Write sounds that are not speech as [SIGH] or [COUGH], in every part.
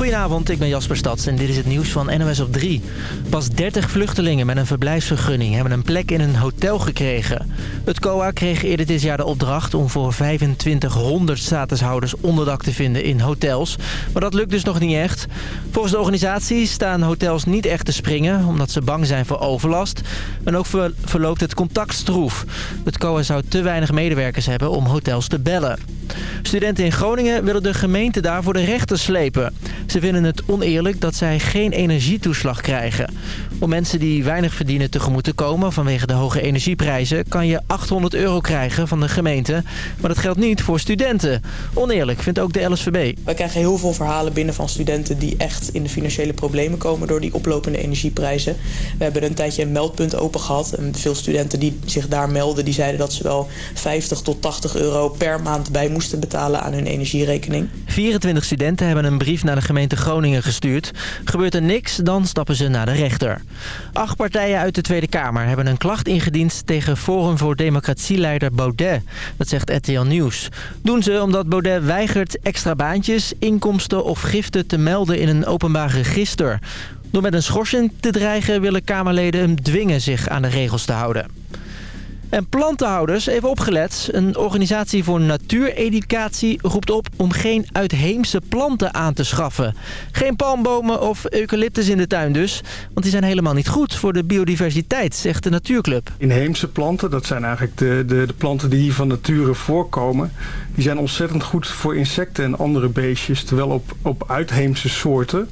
Goedenavond, ik ben Jasper Stads en dit is het nieuws van NOS op 3. Pas 30 vluchtelingen met een verblijfsvergunning hebben een plek in een hotel gekregen. Het COA kreeg eerder dit jaar de opdracht om voor 2500 statushouders onderdak te vinden in hotels. Maar dat lukt dus nog niet echt. Volgens de organisatie staan hotels niet echt te springen omdat ze bang zijn voor overlast. En ook verloopt het contact stroef. Het COA zou te weinig medewerkers hebben om hotels te bellen. Studenten in Groningen willen de gemeente daar voor de rechter slepen. Ze vinden het oneerlijk dat zij geen energietoeslag krijgen. Om mensen die weinig verdienen tegemoet te komen vanwege de hoge energieprijzen... kan je 800 euro krijgen van de gemeente. Maar dat geldt niet voor studenten. Oneerlijk, vindt ook de LSVB. We krijgen heel veel verhalen binnen van studenten die echt in de financiële problemen komen... door die oplopende energieprijzen. We hebben een tijdje een meldpunt open gehad. En veel studenten die zich daar melden, die zeiden dat ze wel 50 tot 80 euro per maand bij moesten betalen aan hun energierekening. 24 studenten hebben een brief naar de gemeente Groningen gestuurd. Gebeurt er niks, dan stappen ze naar de rechter. Acht partijen uit de Tweede Kamer hebben een klacht ingediend tegen Forum voor Democratieleider Baudet. Dat zegt RTL Nieuws. Doen ze omdat Baudet weigert extra baantjes, inkomsten of giften te melden in een openbaar register. Door met een schorsing te dreigen willen Kamerleden hem dwingen zich aan de regels te houden. En plantenhouders, even opgelet. Een organisatie voor natuureducatie roept op om geen uitheemse planten aan te schaffen. Geen palmbomen of eucalyptus in de tuin dus. Want die zijn helemaal niet goed voor de biodiversiteit, zegt de Natuurclub. Inheemse planten, dat zijn eigenlijk de, de, de planten die hier van nature voorkomen. Die zijn ontzettend goed voor insecten en andere beestjes. Terwijl op, op uitheemse soorten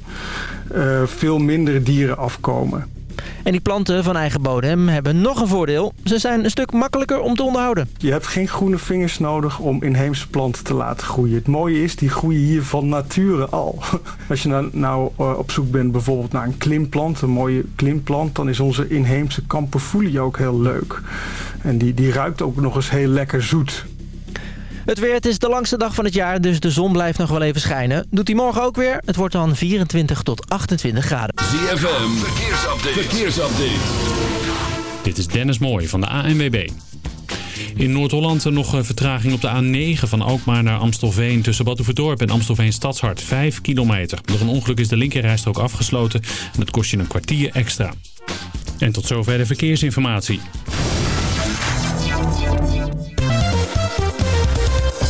uh, veel minder dieren afkomen. En die planten van eigen bodem hebben nog een voordeel. Ze zijn een stuk makkelijker om te onderhouden. Je hebt geen groene vingers nodig om inheemse planten te laten groeien. Het mooie is, die groeien hier van nature al. [LAUGHS] Als je nou, uh, op zoek bent bijvoorbeeld naar een klimplant, een mooie klimplant... dan is onze inheemse kamperfoelie ook heel leuk. En die, die ruikt ook nog eens heel lekker zoet. Het weer, het is de langste dag van het jaar, dus de zon blijft nog wel even schijnen. Doet hij morgen ook weer? Het wordt dan 24 tot 28 graden. ZFM, verkeersupdate. verkeersupdate. Dit is Dennis Mooij van de ANWB. In Noord-Holland nog een vertraging op de A9 van Alkmaar naar Amstelveen... tussen Batuverdorp en Amstelveen Stadshart. 5 kilometer. Door een ongeluk is de linkerrijstrook afgesloten en dat kost je een kwartier extra. En tot zover de verkeersinformatie.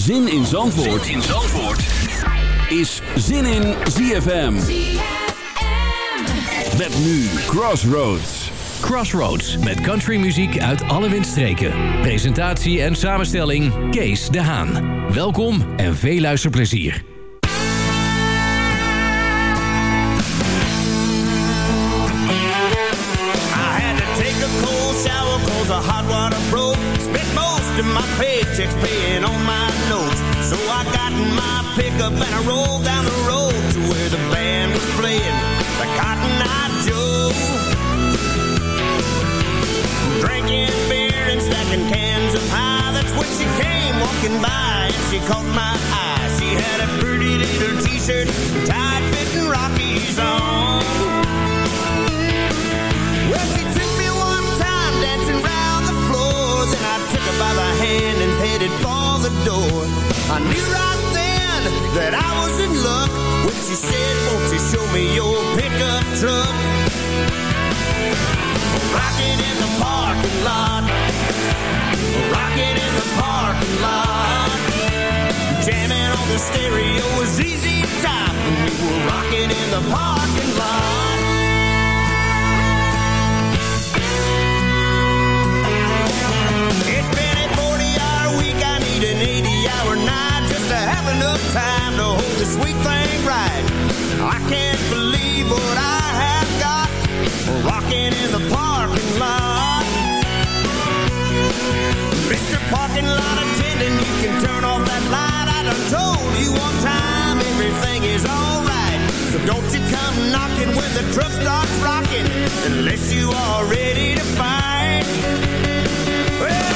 Zin in Zandvoort, zin in Zandvoort. is Zin in ZFM. Met nu Crossroads. Crossroads met countrymuziek uit alle windstreken. Presentatie en samenstelling Kees de Haan. Welkom en veel luisterplezier. I had to pickup and I rolled down the road to where the band was playing the Cotton Eye Joe. Drinking beer and stacking cans of high. That's when she came walking by and she caught my eye. She had a pretty little t-shirt, tight fitting Rockies on. Well, she took me one time dancing round the floor. Then I took her by the hand and headed for the door. I knew right that I was in luck when she said, won't you show me your pickup truck? Rocking in the parking lot. Rocking in the parking lot. Jamming on the stereo was easy time we were rocking in the parking lot. have enough time to hold this sweet thing right. I can't believe what I have got. Rocking in the parking lot. Mr. Parking Lot attendant, you can turn off that light. I done told you one time everything is alright. So don't you come knocking when the truck starts rocking, unless you are ready to fight. Well,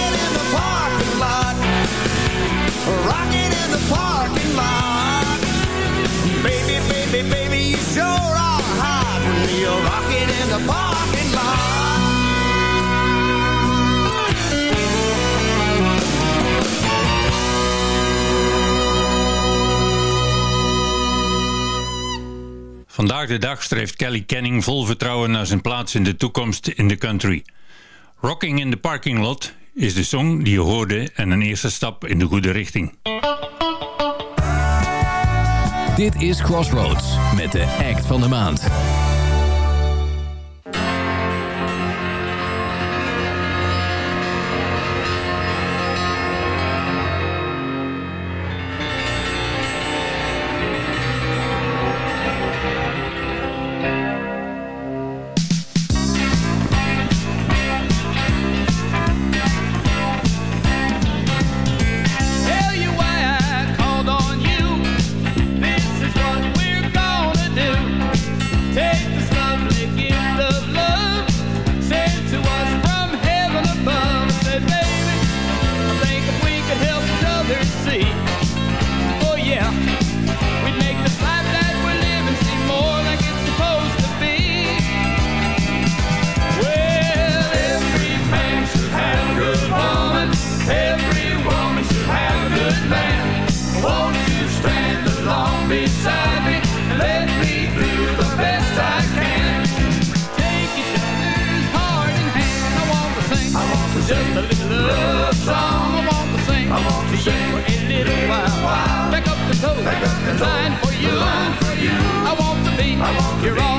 Vandaag de dag streeft Kelly Canning vol vertrouwen naar zijn plaats in de toekomst in de country. Rocking in the Parking Lot is de song die je hoorde en een eerste stap in de goede richting. Dit is Crossroads met de act van de maand. You're all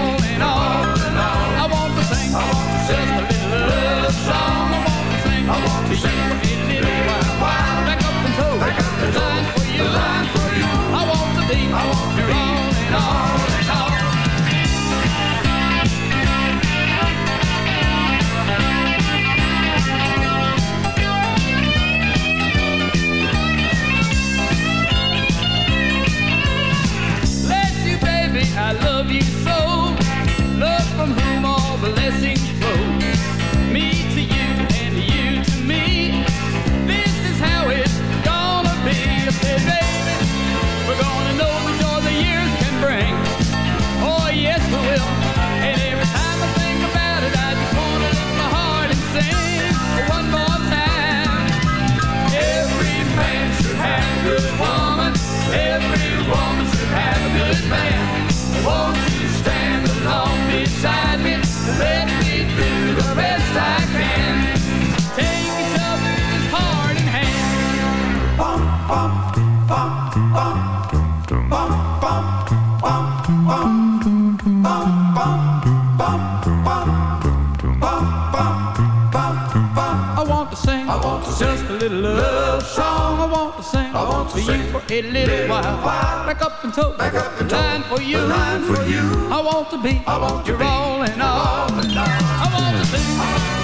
a little while. while. Back up and toe, back up and. Line for you, line for you. I want to be, I want to all and all. I want to be, I want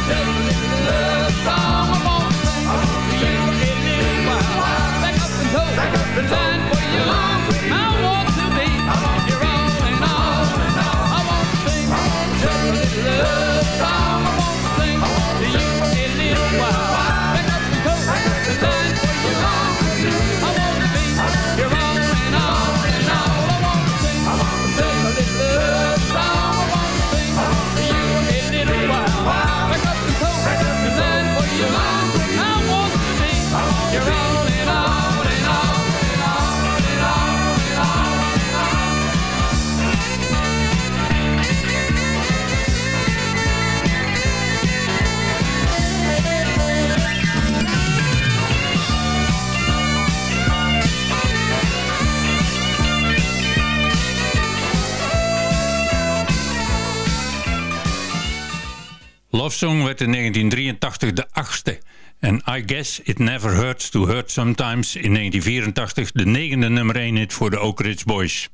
love song. I want to sing, a little while. Back up and toe, back up and. Line for Song werd in 1983 de achtste en I Guess It Never Hurts to Hurt Sometimes in 1984 de negende nummer 1 hit voor de Oak Ridge Boys.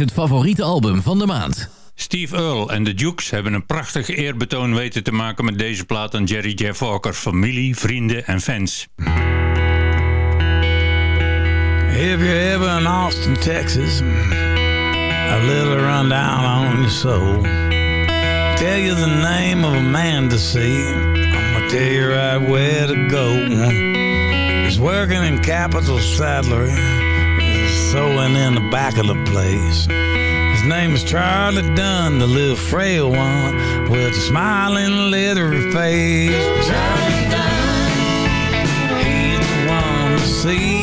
het favoriete album van de maand. Steve Earle en de Dukes hebben een prachtig eerbetoon weten te maken met deze plaat aan Jerry Jeff Walker's familie, vrienden en fans. If you're ever in Austin, Texas, a little rundown on your soul. Tell you the name of a man to see, I'ma tell you right where to go. He's working in Capital Saddlery. sewing in the back of the place. His name is Charlie Dunn, the little frail one with a smiling leathery face. Charlie Dunn, he's the one to see.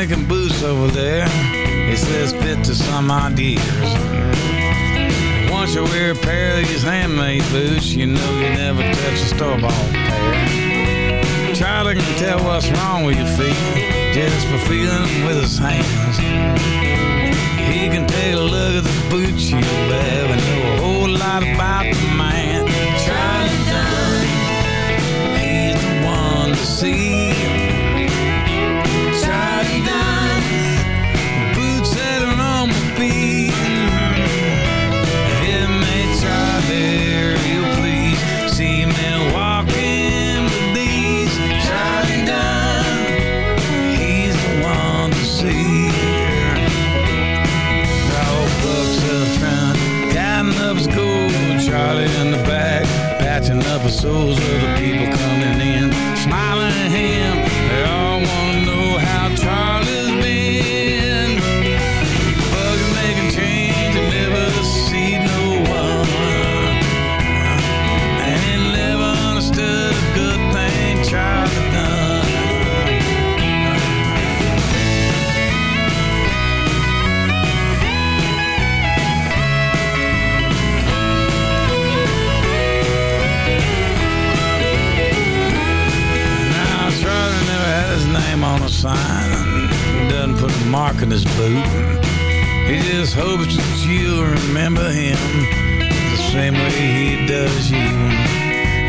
Making boots over there. He says fit to some ideas. Once you wear a pair of these handmade boots, you know you never touch a store-bought pair. Charlie can tell what's wrong with your feet just for feeling with his hands. He can take a look at the boots you have and know a whole lot about the man. Charlie Dunn, he's the one to see. Souls of the people put a mark in his boot. He just hopes that you'll remember him the same way he does you.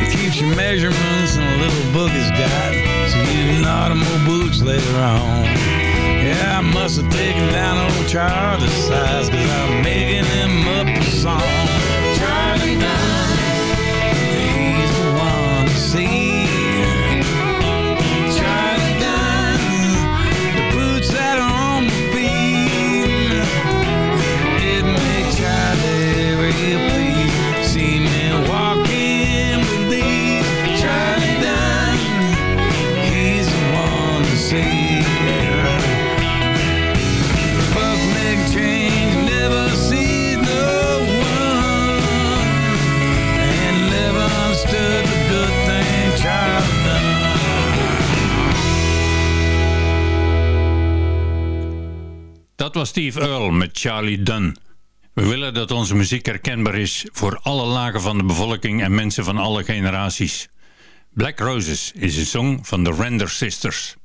He keeps your measurements in a little book he's got so you can more boots later on. Yeah, I must have taken down old Charlie's size cause I'm making him up a song. Was Steve Earle met Charlie Dunn. We willen dat onze muziek herkenbaar is voor alle lagen van de bevolking en mensen van alle generaties. Black Roses is een song van de Render Sisters.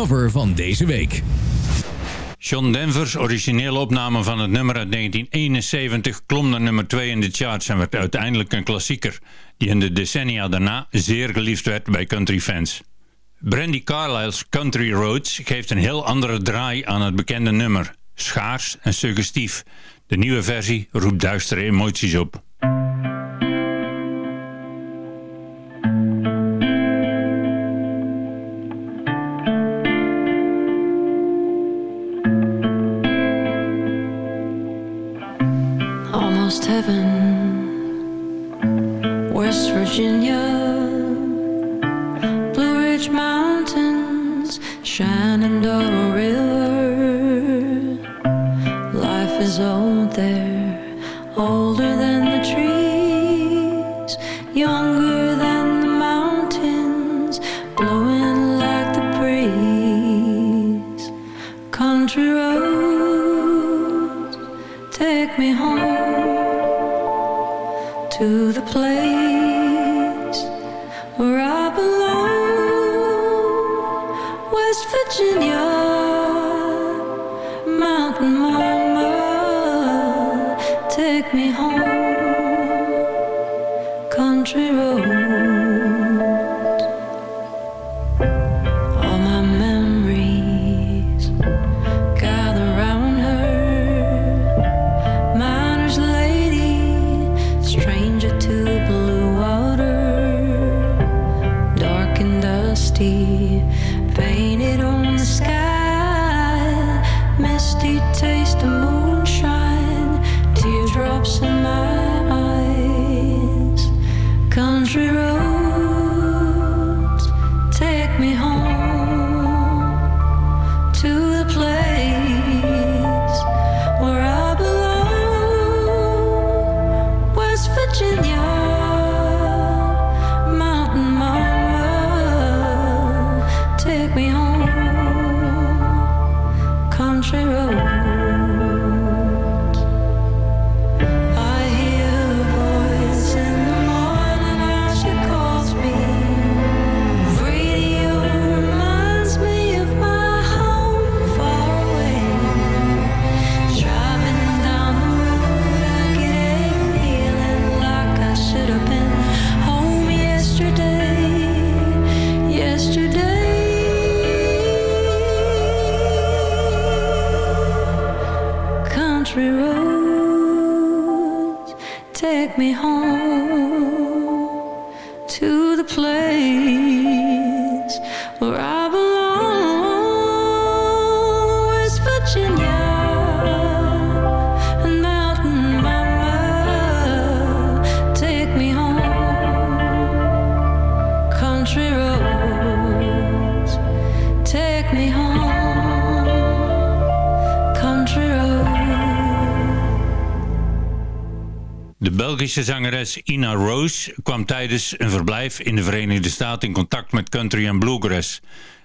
Cover van deze week. John Denver's originele opname van het nummer uit 1971 klom naar nummer 2 in de charts en werd uiteindelijk een klassieker, die in de decennia daarna zeer geliefd werd bij countryfans. Brandy Carlisle's Country Roads geeft een heel andere draai aan het bekende nummer. Schaars en suggestief. De nieuwe versie roept duistere emoties op. River. Life is old there, older than the trees, me home Belgische zangeres Ina Rose kwam tijdens een verblijf in de Verenigde Staten in contact met country en bluegrass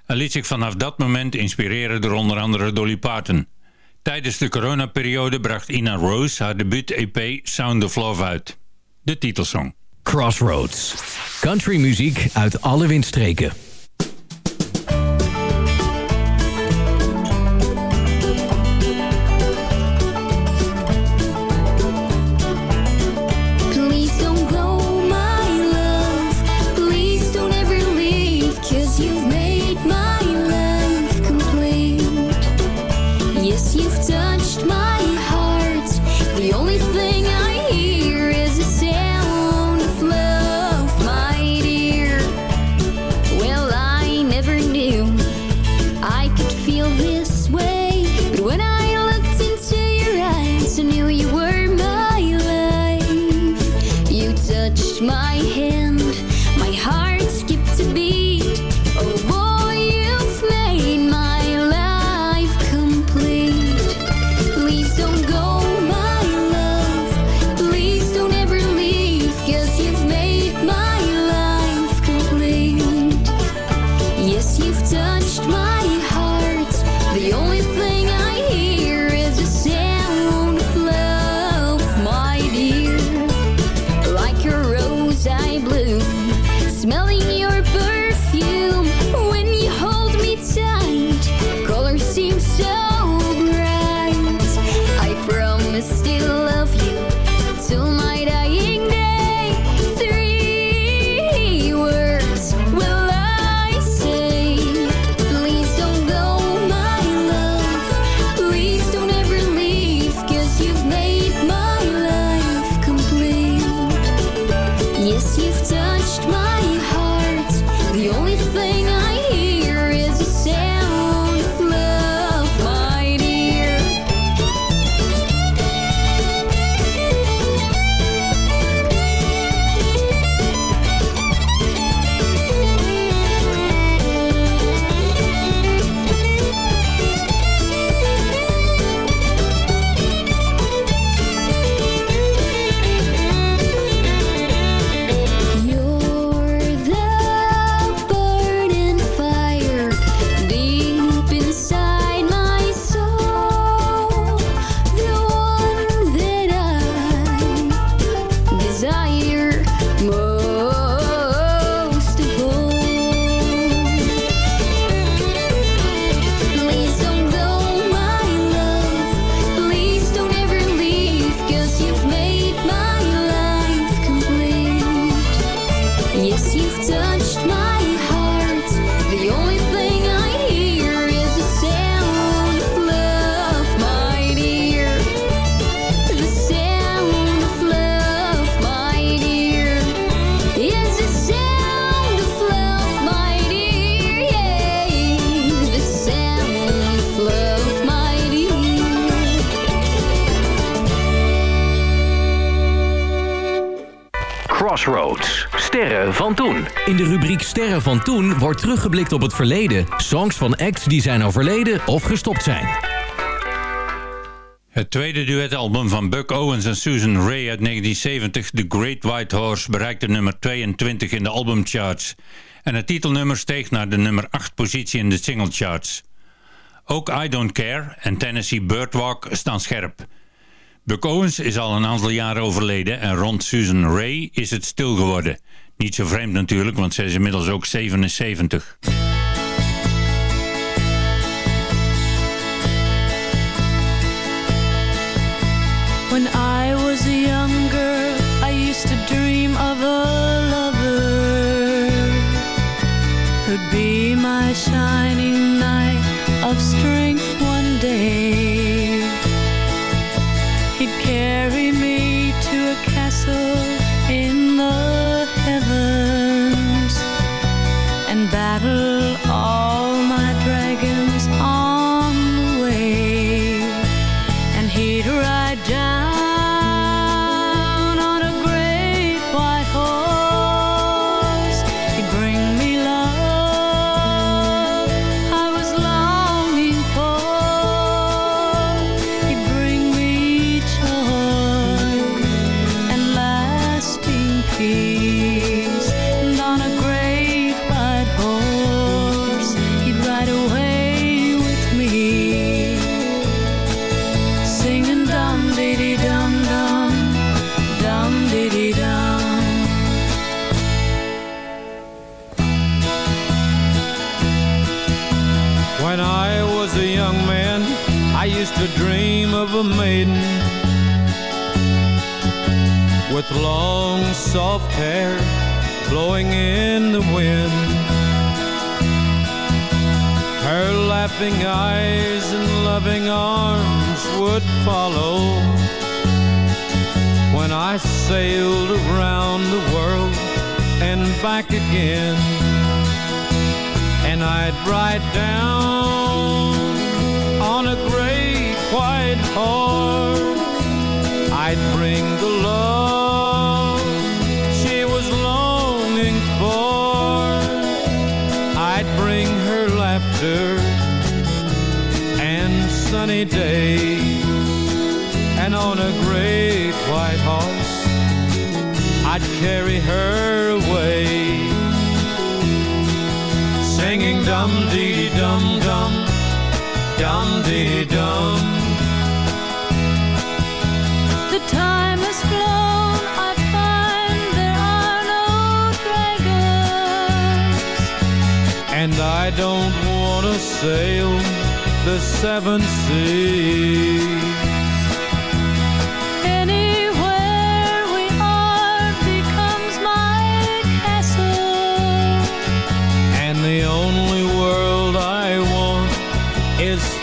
en liet zich vanaf dat moment inspireren door onder andere Dolly Parton. Tijdens de coronaperiode bracht Ina Rose haar debuut-EP Sound of Love uit. De titelsong. Crossroads. Country muziek uit alle windstreken. Crossroads. Sterren van toen. In de rubriek Sterren van toen wordt teruggeblikt op het verleden. Songs van acts die zijn overleden of gestopt zijn. Het tweede duetalbum van Buck Owens en Susan Ray uit 1970, The Great White Horse, bereikte nummer 22 in de albumcharts. En het titelnummer steeg naar de nummer 8 positie in de singlecharts. Ook I Don't Care en Tennessee Birdwalk staan scherp. Buck Owens is al een aantal jaren overleden en rond Susan Ray is het stil geworden. Niet zo vreemd natuurlijk, want zij is inmiddels ook 77.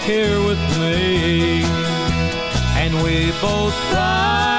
Here with me. And we both ride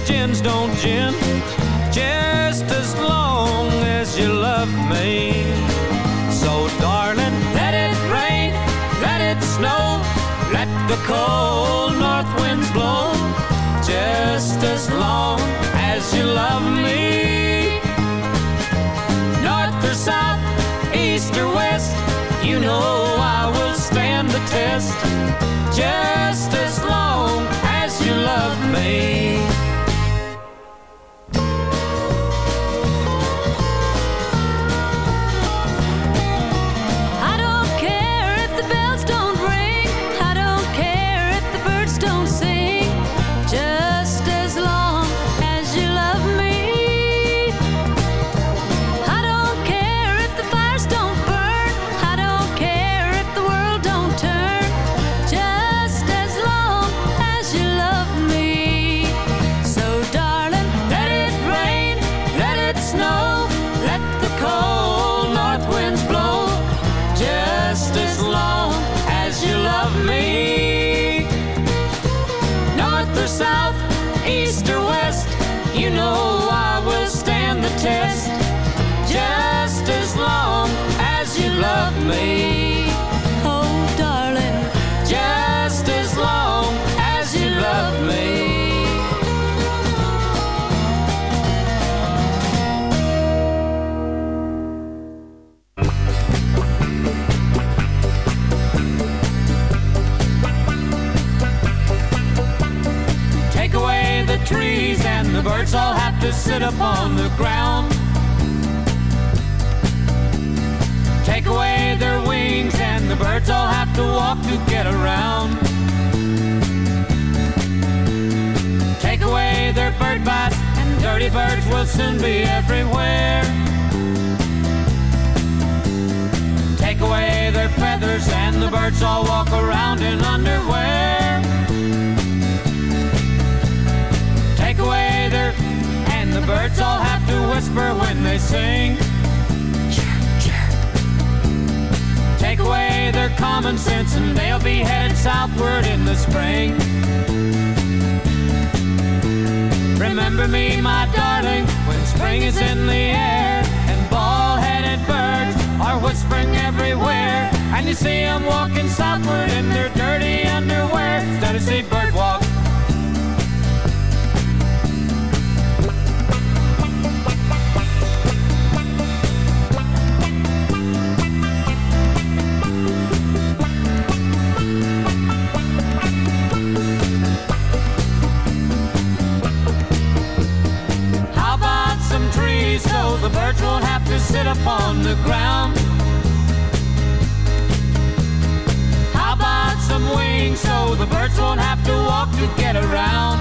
the gins don't gin. Just as long as you love me. So darling, let it rain, let it snow, let the cold north winds blow. Just as long as you love me. North or south, east or west, you know I will stand the test just as long as you love me. Common sense and they'll be headed southward in the spring. Remember me, my darling, when spring is in the air and ball-headed birds are whispering everywhere. And you see them walking southward in their dirty underwear. Tennessee bird walk. The birds won't have to sit upon the ground? How about some wings so the birds won't have to walk to get around?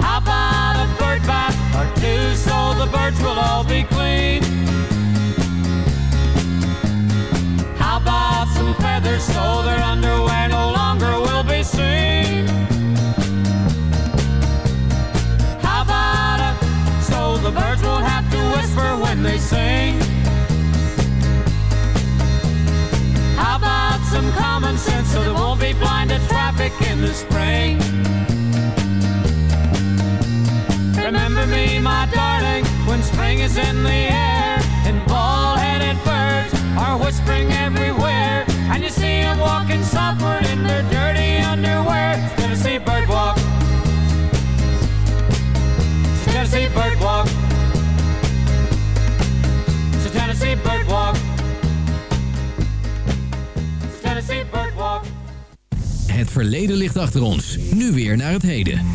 How about a bird bath or two so the birds will all be clean? How about some feathers so their underwear they sing? How about some common sense so they won't be blind to traffic in the spring? Remember me, my darling, when spring is in the air Het verleden ligt achter ons. Nu weer naar het heden.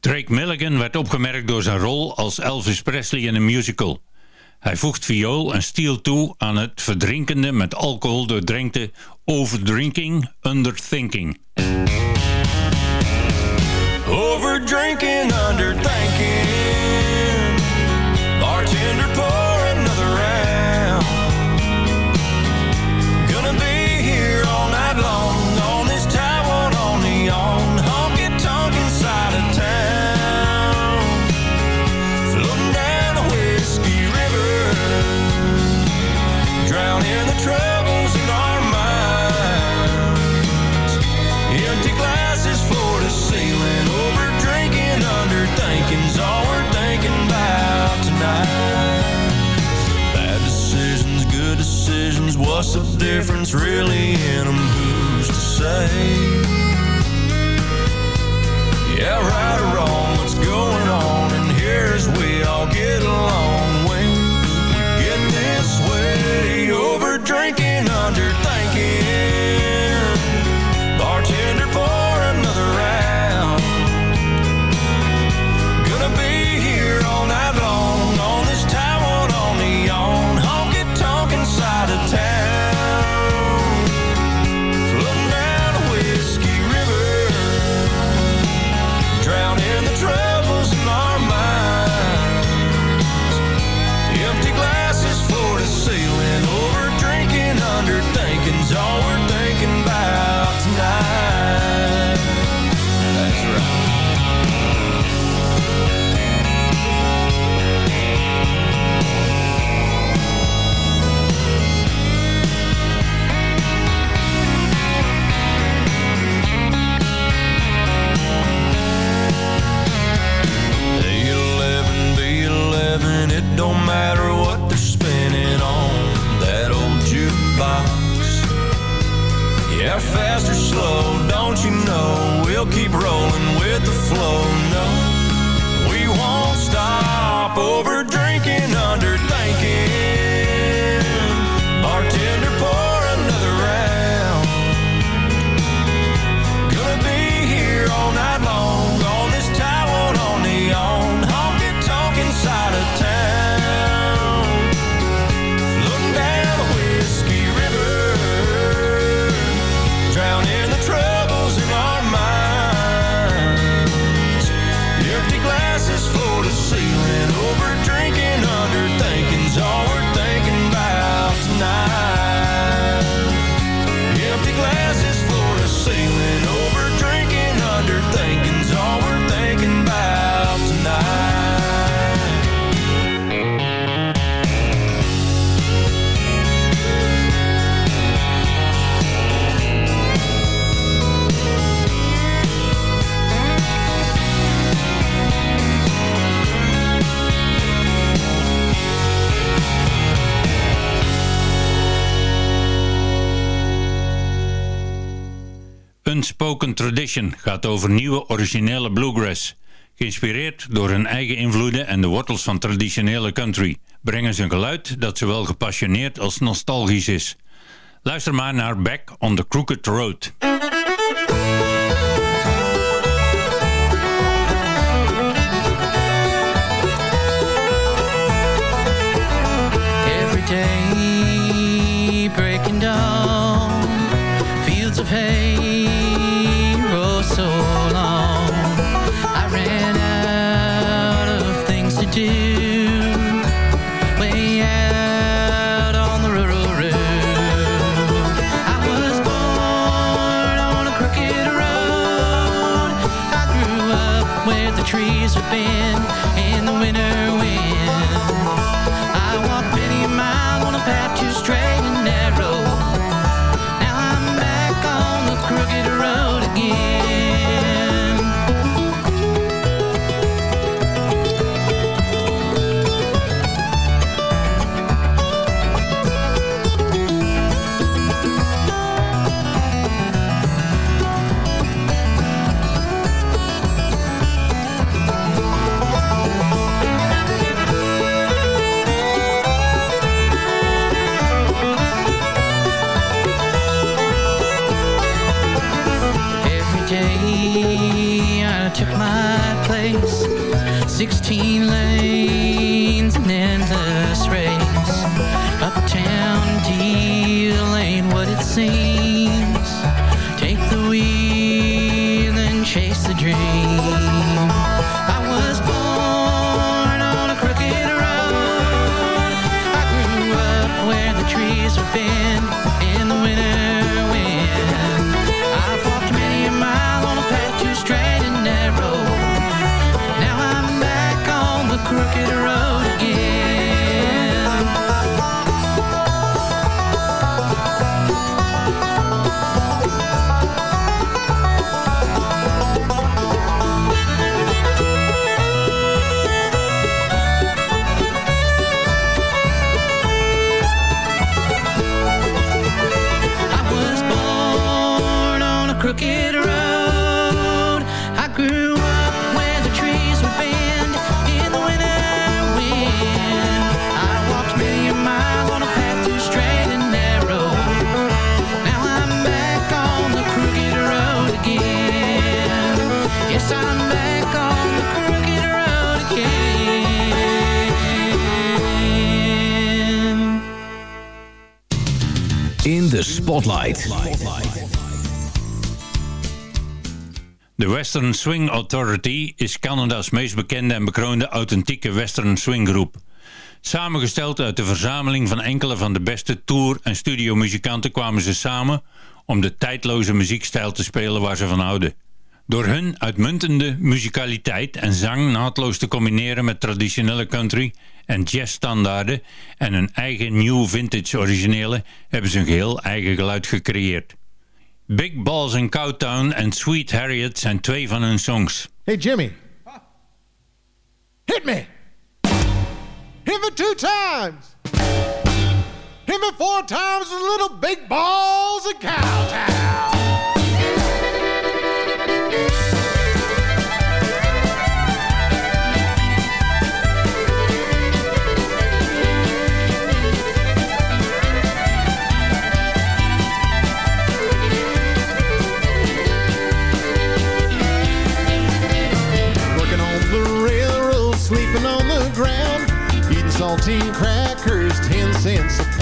Drake Milligan werd opgemerkt door zijn rol als Elvis Presley in een musical. Hij voegt viool en steel toe aan het verdrinkende met alcohol doordrenkte overdrinking, underthinking. Overdrinking, really in them? Who's to say? Yeah, right or wrong, Gaat over nieuwe originele bluegrass. Geïnspireerd door hun eigen invloeden en de wortels van traditionele country... brengen ze een geluid dat zowel gepassioneerd als nostalgisch is. Luister maar naar Back on the Crooked Road. Spotlight. De Western Swing Authority is Canada's meest bekende en bekroonde authentieke western swinggroep. Samengesteld uit de verzameling van enkele van de beste tour- en studiomuzikanten kwamen ze samen om de tijdloze muziekstijl te spelen waar ze van houden. Door hun uitmuntende muzikaliteit en zang naadloos te combineren met traditionele country en jazzstandaarden en hun eigen new vintage originele hebben ze een geheel eigen geluid gecreëerd. Big Balls in Cowtown en Sweet Harriet zijn twee van hun songs. Hey, Jimmy. Hit me. Hit me two times. Hit me four times with little big balls of cowtown. Daisy crackers, 10 cents a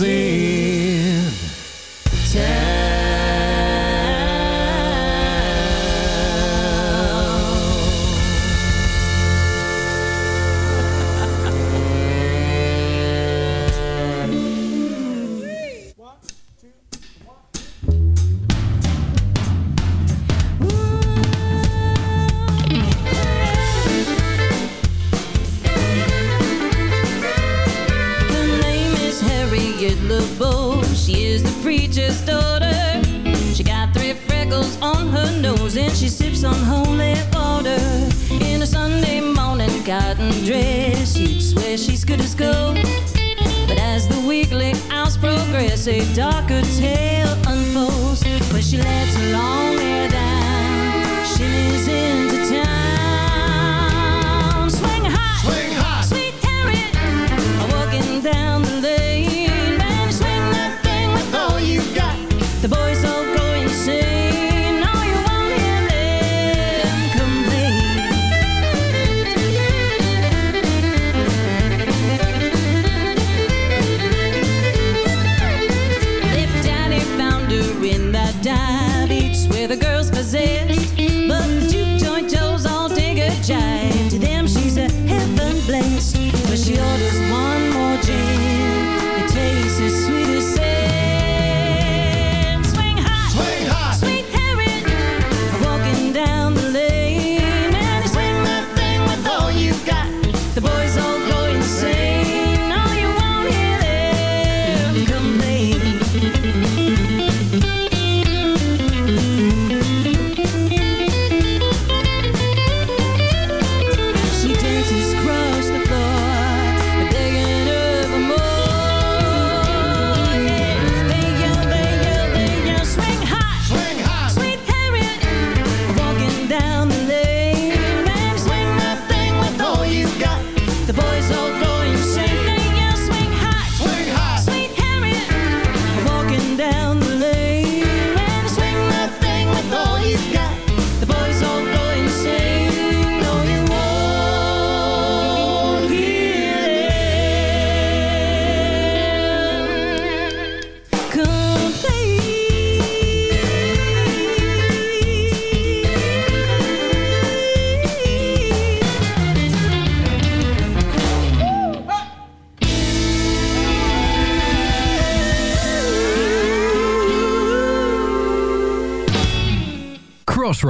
see.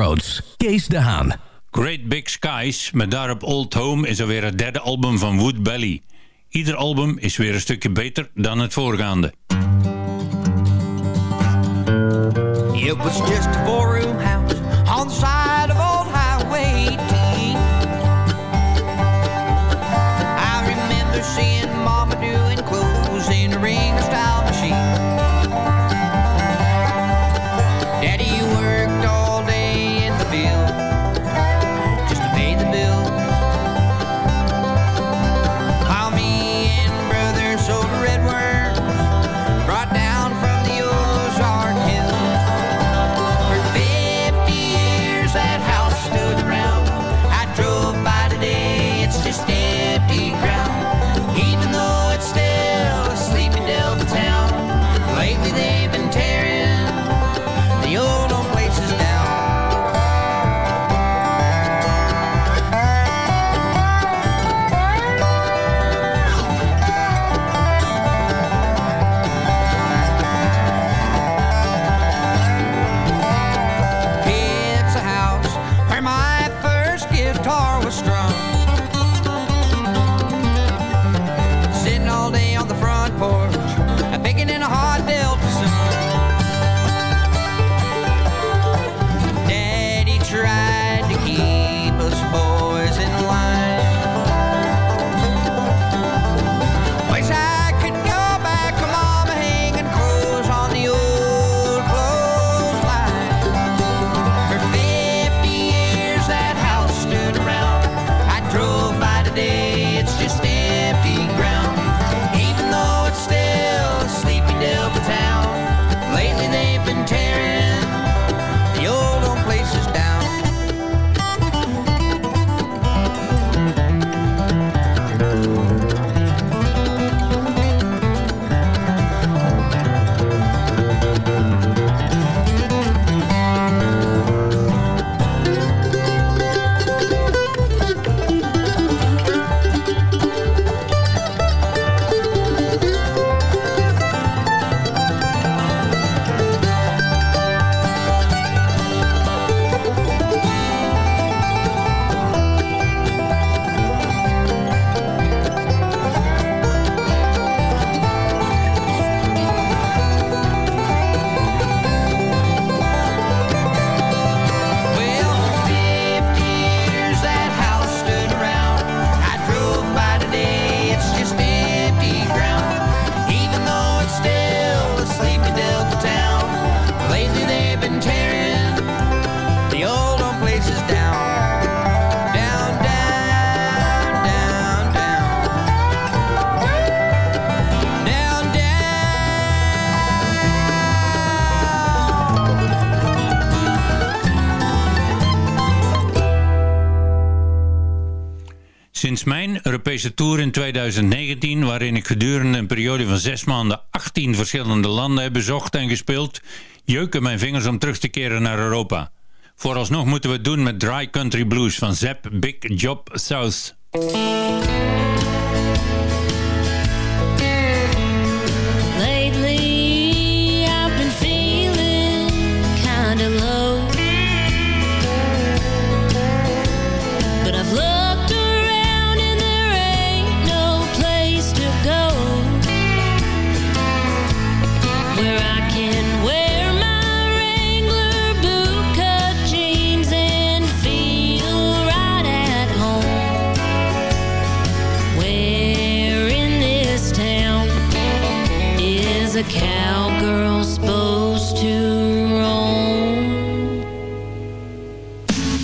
Crossroads, Kees de Haan. Great Big Skies, met daarop Old Home, is alweer het derde album van Wood Belly. Ieder album is weer een stukje beter dan het voorgaande. Was just Sinds mijn Europese tour in 2019, waarin ik gedurende een periode van zes maanden 18 verschillende landen heb bezocht en gespeeld, jeuken mijn vingers om terug te keren naar Europa. Vooralsnog moeten we het doen met Dry Country Blues van Zep Big Job South.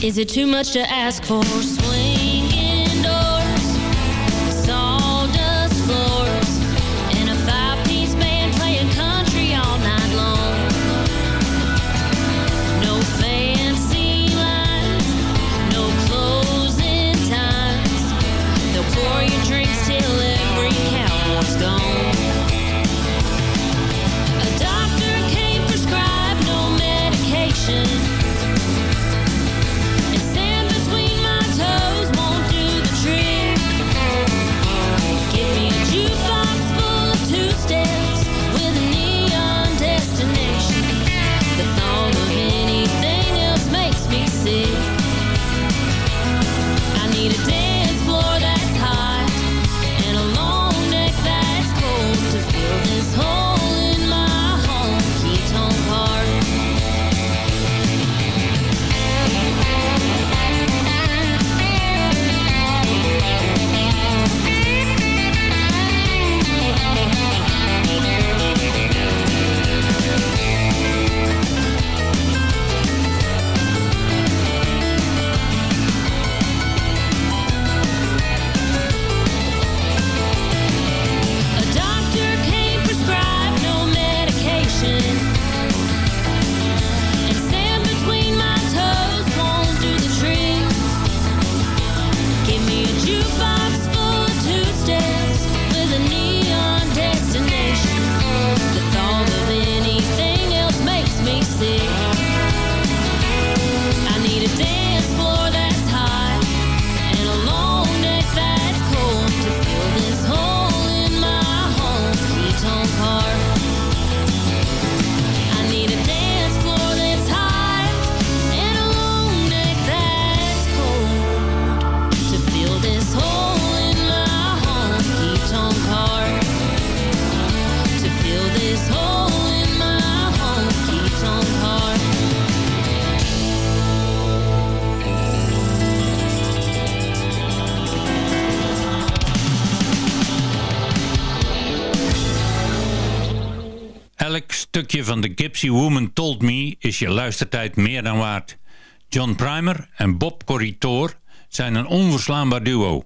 Is it too much to ask for? Stukje van The Gypsy Woman Told Me is je luistertijd meer dan waard. John Primer en Bob Corritor zijn een onverslaanbaar duo.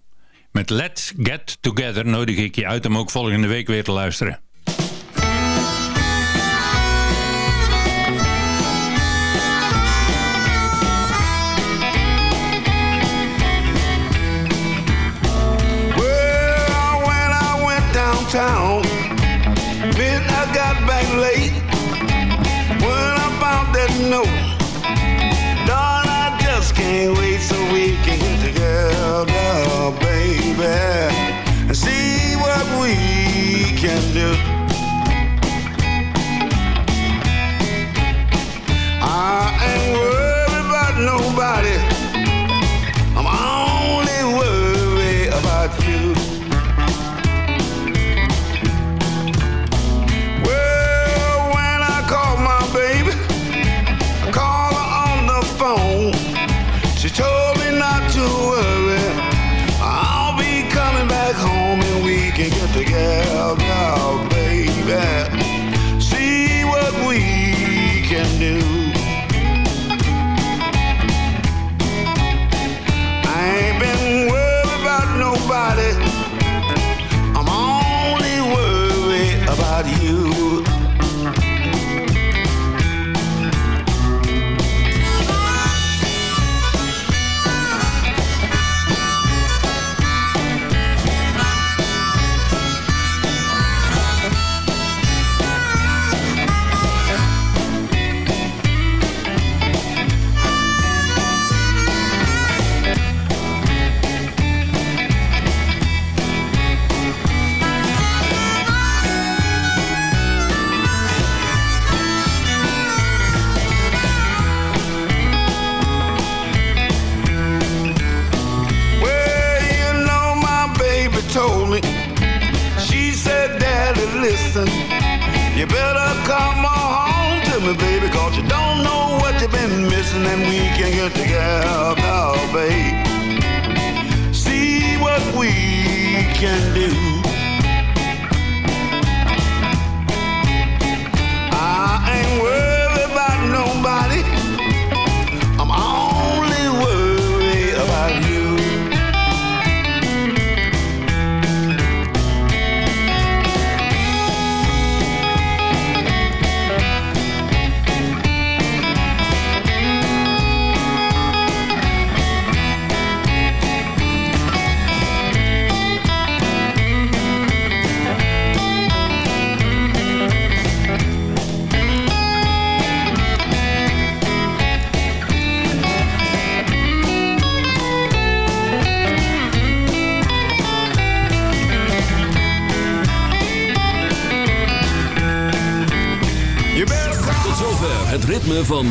Met Let's Get Together nodig ik je uit om ook volgende week weer te luisteren. Can do.